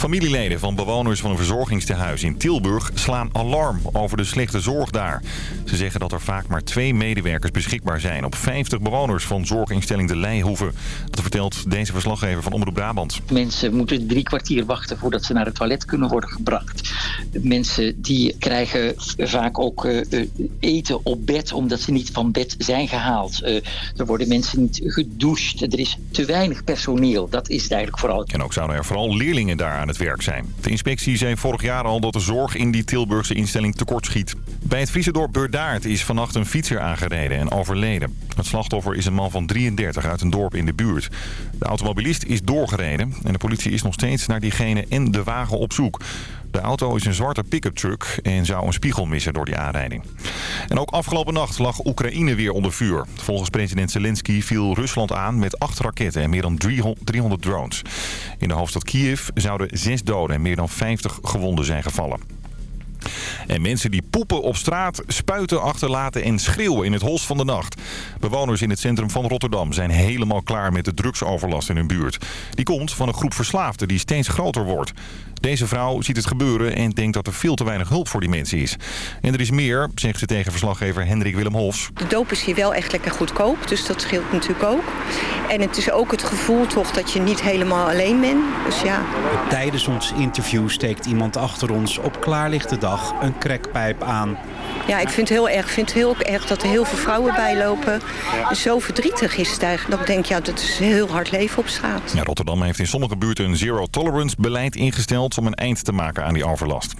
Familieleden van bewoners van een verzorgingstehuis in Tilburg slaan alarm over de slechte zorg daar. Ze zeggen dat er vaak maar twee medewerkers beschikbaar zijn op 50 bewoners van zorginstelling De Leihoeve. Dat vertelt deze verslaggever van Omroep Brabant. Mensen moeten drie kwartier wachten voordat ze naar het toilet kunnen worden gebracht. Mensen die krijgen vaak ook uh, eten op bed omdat ze niet van bed zijn gehaald. Uh, er worden mensen niet gedoucht. Er is te weinig personeel. Dat is het eigenlijk vooral. En ook zouden er vooral leerlingen daar aan het werk zijn. De inspectie zei vorig jaar al dat de zorg in die Tilburgse instelling tekortschiet. Bij het Friese dorp Beurdaard is vannacht een fietser aangereden en overleden. Het slachtoffer is een man van 33 uit een dorp in de buurt. De automobilist is doorgereden en de politie is nog steeds naar diegene en de wagen op zoek. De auto is een zwarte pick-up truck en zou een spiegel missen door die aanrijding. En ook afgelopen nacht lag Oekraïne weer onder vuur. Volgens president Zelensky viel Rusland aan met acht raketten en meer dan 300 drones. In de hoofdstad Kiev zouden zes doden en meer dan 50 gewonden zijn gevallen. En mensen die poepen op straat, spuiten, achterlaten en schreeuwen in het hols van de nacht. Bewoners in het centrum van Rotterdam zijn helemaal klaar met de drugsoverlast in hun buurt. Die komt van een groep verslaafden die steeds groter wordt. Deze vrouw ziet het gebeuren en denkt dat er veel te weinig hulp voor die mensen is. En er is meer, zegt ze tegen verslaggever Hendrik Willem Hofs. De doop is hier wel echt lekker goedkoop, dus dat scheelt natuurlijk ook. En het is ook het gevoel toch dat je niet helemaal alleen bent. Dus ja. Tijdens ons interview steekt iemand achter ons op klaarlichte dag een crackpijp aan. Ja, ik vind het heel erg, vind het heel erg dat er heel veel vrouwen bijlopen. Zo verdrietig is het eigenlijk. Dat ik denk, ja, dat is heel hard leven op straat. Ja, Rotterdam heeft in sommige buurten een zero-tolerance beleid ingesteld... om een eind te maken aan die overlast.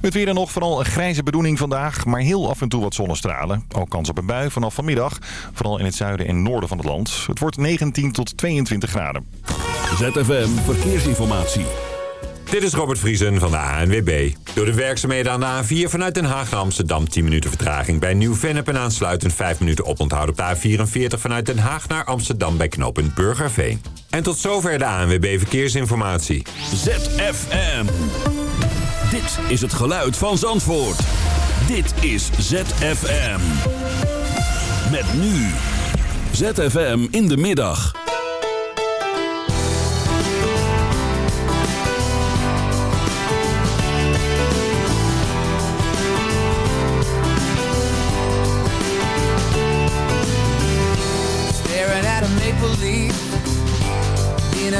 Het weer dan nog vooral een grijze bedoeling vandaag... maar heel af en toe wat zonnestralen. Ook kans op een bui vanaf vanmiddag. Vooral in het zuiden en noorden van het land. Het wordt 19 tot 22 graden. ZFM Verkeersinformatie. Dit is Robert Vriesen van de ANWB. Door de werkzaamheden aan de A4 vanuit Den Haag naar Amsterdam 10 minuten vertraging. Bij Nieuw-Vennep en aansluitend 5 minuten oponthoud op de A44 vanuit Den Haag naar Amsterdam bij knooppunt Burgerveen. En tot zover de ANWB Verkeersinformatie. ZFM. Dit is het geluid van Zandvoort. Dit is ZFM. Met nu. ZFM in de middag.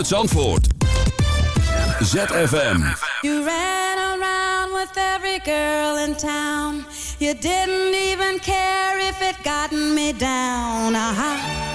Vanuit Zandvoort. ZFM. You ran around with every girl in town. You didn't even care if it gotten me down. Uh-huh,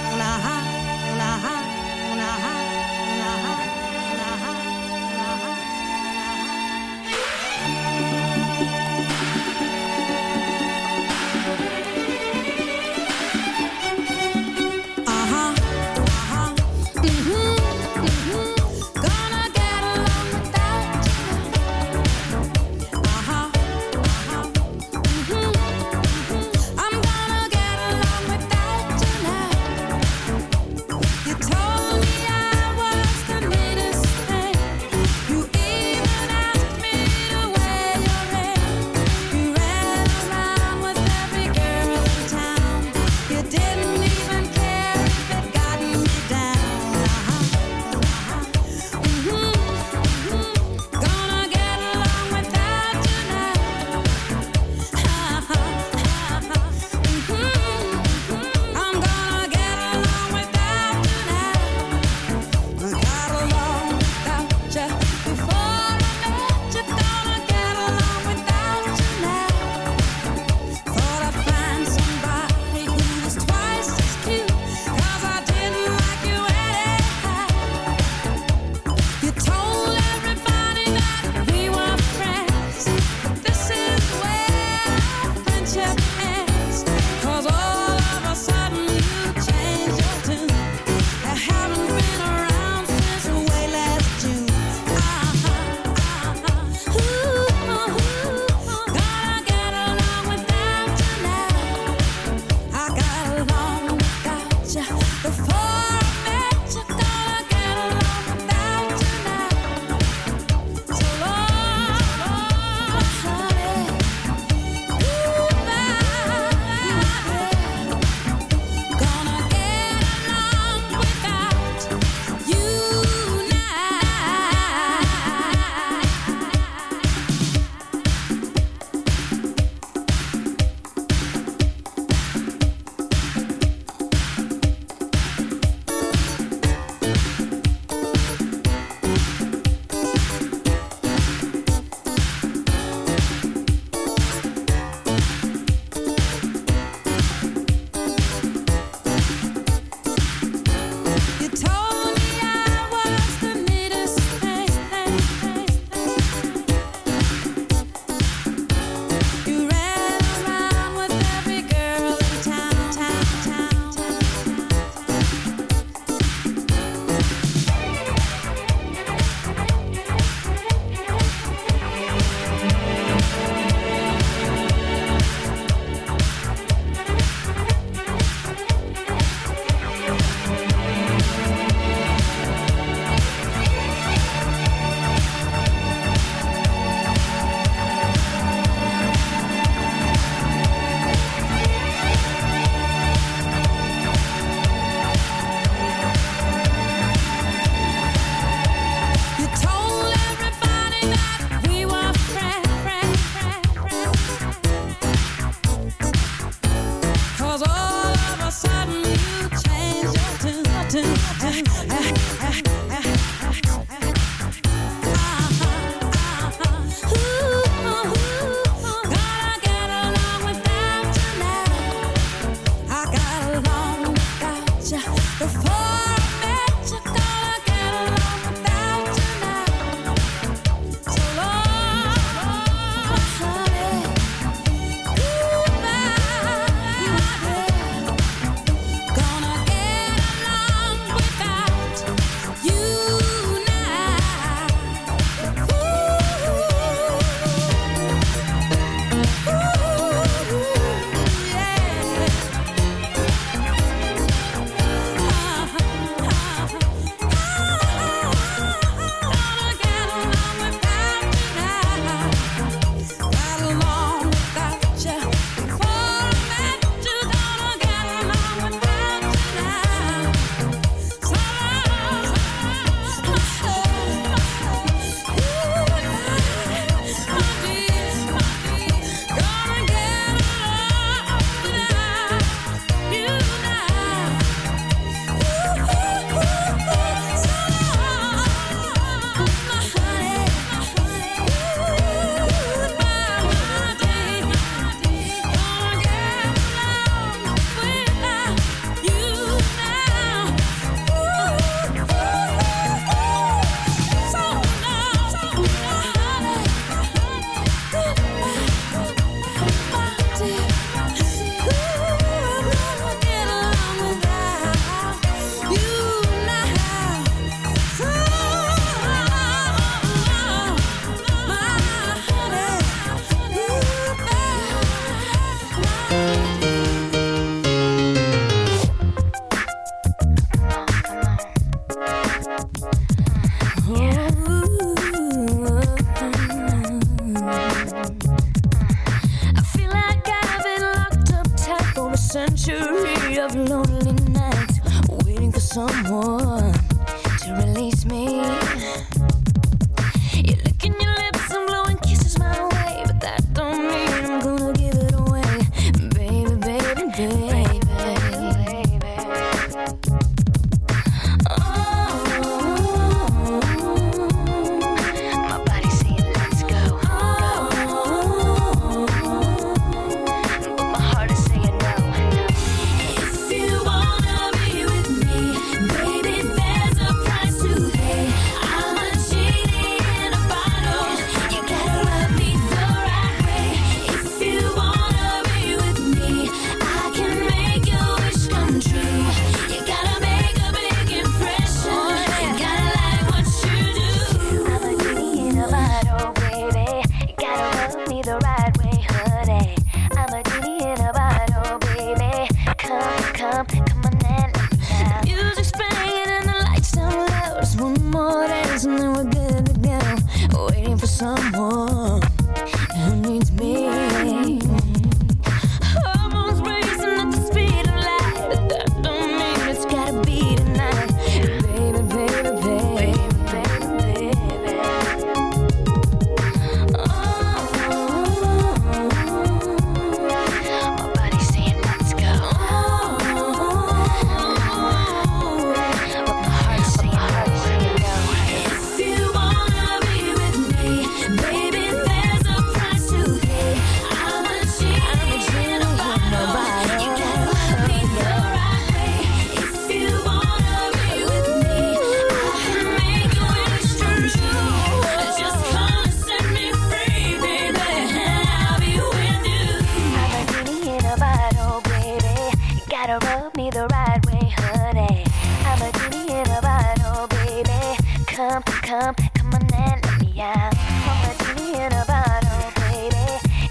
Come, come, come on and let me out. I'm a genie in a bottle, baby.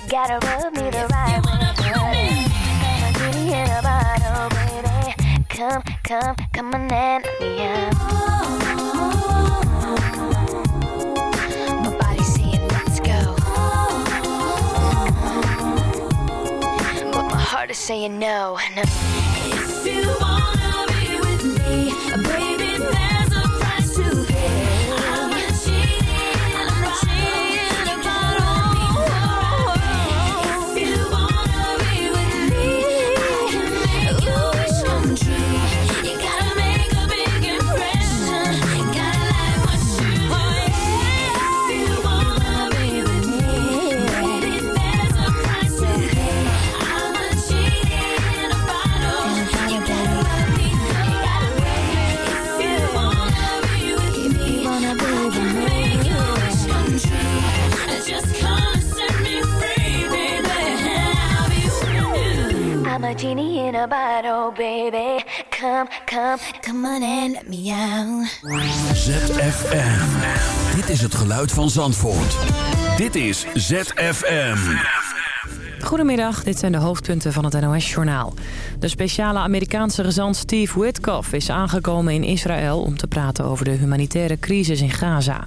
Gotta rub me the right way. I'm a genie in a bottle, baby. Come, come, come on and let me out. My body's saying let's go. But my heart is saying no. no. If you wanna genie in a bottle, baby. Come, come, come on and let me out. ZFM. Dit is het geluid van Zandvoort. Dit is ZFM. Goedemiddag, dit zijn de hoofdpunten van het NOS-journaal. De speciale Amerikaanse gezant Steve Witkoff is aangekomen in Israël... om te praten over de humanitaire crisis in Gaza.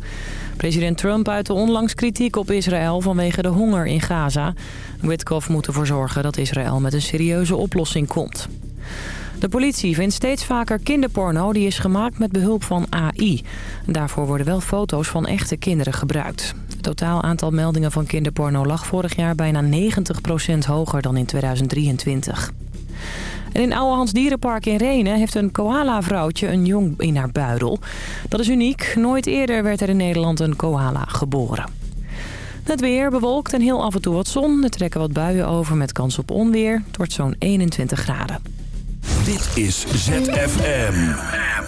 President Trump uitte onlangs kritiek op Israël vanwege de honger in Gaza. Witkoff moet ervoor zorgen dat Israël met een serieuze oplossing komt. De politie vindt steeds vaker kinderporno die is gemaakt met behulp van AI. Daarvoor worden wel foto's van echte kinderen gebruikt. Het totaal aantal meldingen van kinderporno lag vorig jaar bijna 90% hoger dan in 2023. En in Ouwehands Dierenpark in Renen heeft een koala-vrouwtje een jong in haar buidel. Dat is uniek. Nooit eerder werd er in Nederland een koala geboren. Het weer bewolkt en heel af en toe wat zon. Er trekken wat buien over met kans op onweer. Het wordt zo'n 21 graden. Dit is ZFM.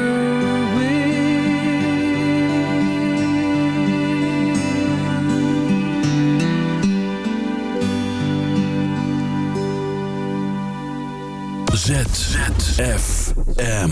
ZFM.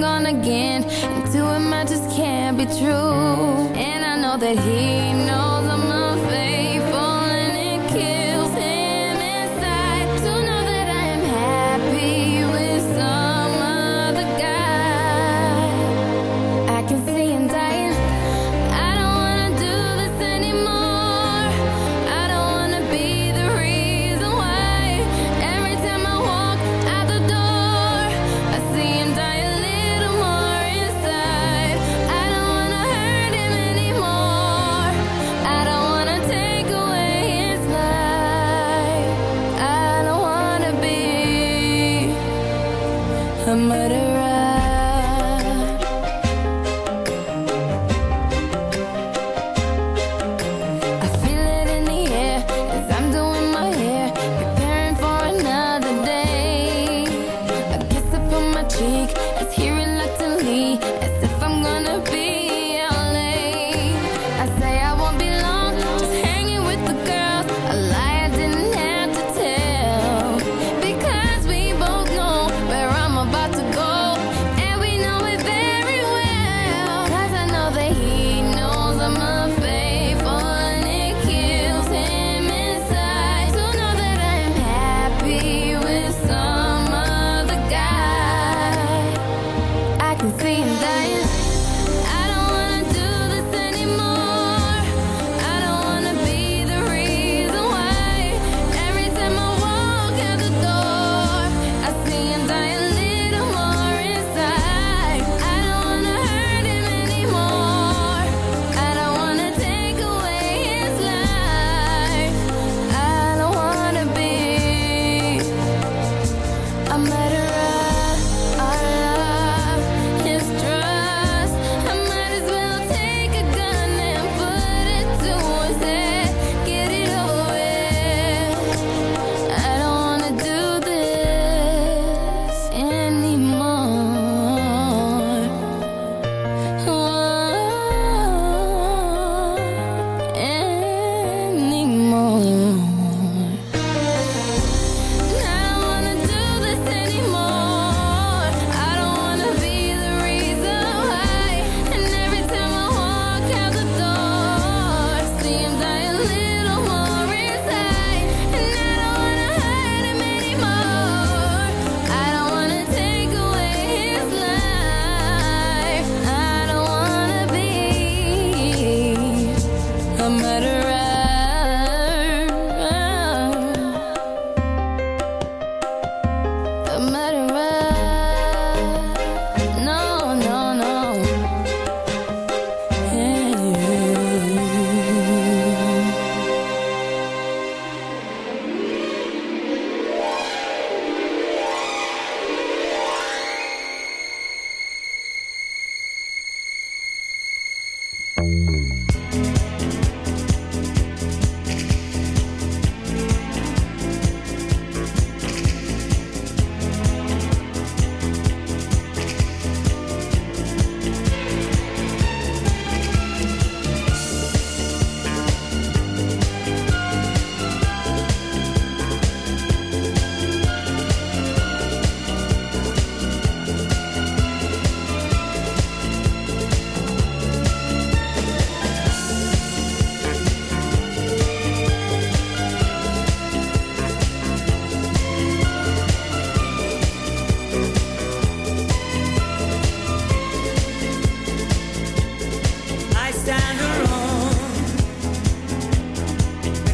gone again. And two him, I just can't be true. And I know that he knows.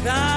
without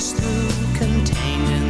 Through contained in